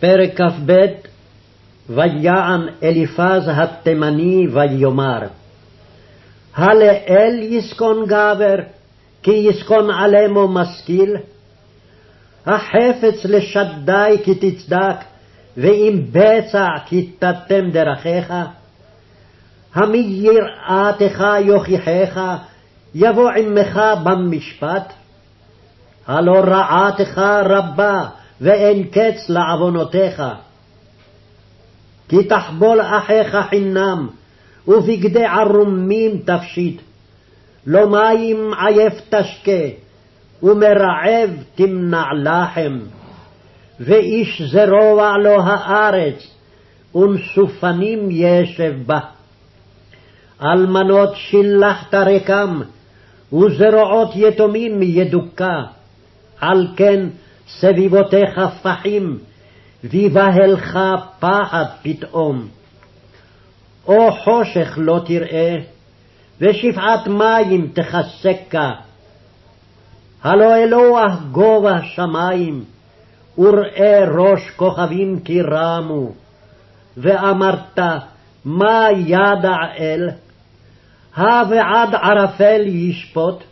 פרק כ"ב ויען אליפז התימני ויאמר הלאל יסכון גבר כי יסכון עלמו משכיל. החפץ לשדי כי תצדק ואם בצע כי תתם דרכיך. המי יראתך יוכיחך יבוא עמך במשפט. הלא רעתך רבה ואין קץ לעוונותיך. כי תחבול אחיך חינם, ובגדי ערומים תפשיט. לא מים עייף תשקה, ומרעב תמנע לחם. ואיש זרוע לו הארץ, ונסופנים ישב בה. אלמנות שילחת רקם, וזרועות יתומים ידוכא. על כן סביבותיך פחים, ויבהלך פחד פתאום. או חושך לא תראה, ושפעת מים תחסקה. הלא אלוה גובה שמים, וראה ראש כוכבים כי רמו. ואמרת, מה ידע אל? ועד ערפל ישפוט?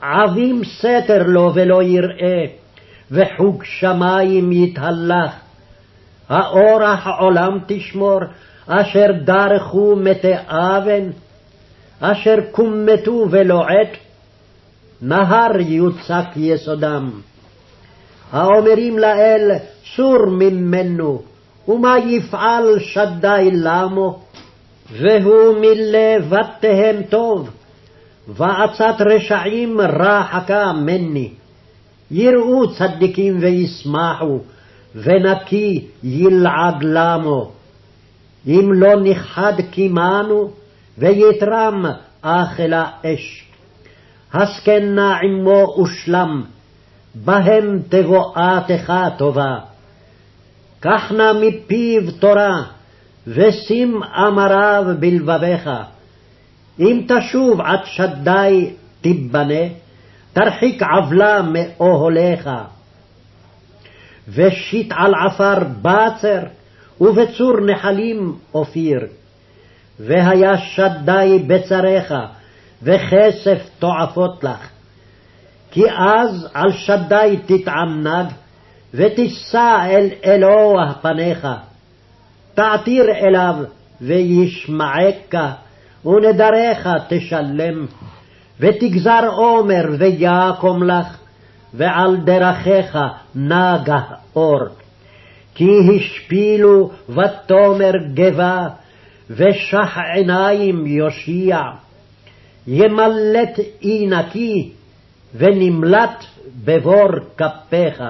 עבים סתר לו ולא יראה, וחוג שמים יתהלך. האורח עולם תשמור, אשר דרכו מתי אבן, אשר כומתו ולא עת, נהר יוצק יסודם. האומרים לאל, סור ממנו, ומה יפעל שדי למו? והוא מלבתיהם טוב, ועצת רשעים רחקה מני. יראו צדיקים וישמחו, ונקי ילעג למו. אם לא נכחד קימנו, ויתרם אכלה אש. הסכנה עמו ושלם, בהם תבואתך טובה. קח נא מפיו תורה, ושים אמריו בלבביך. אם תשוב עד שדי תיבנה, תרחיק עוולה מאוהליך. ושית על עפר בצר, ובצור נחלים אופיר. והיה שדי בצריך, וכסף תועפות לך. כי אז על שדי תתענג, ותישא אל אלוה פניך. תעתיר אליו, וישמעך, ונדריך תשלם. ותגזר עומר ויקום לך, ועל דרכיך נגה אור. כי השפילו ותאמר גבה, ושח עיניים יושיע. ימלט אי נקי, ונמלט בבור כפיך.